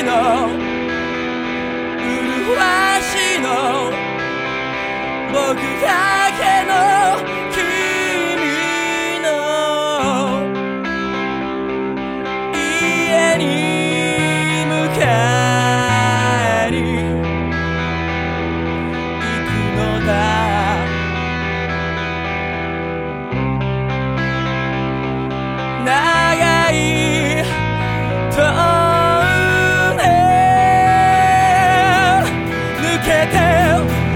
しの麗しの僕が tell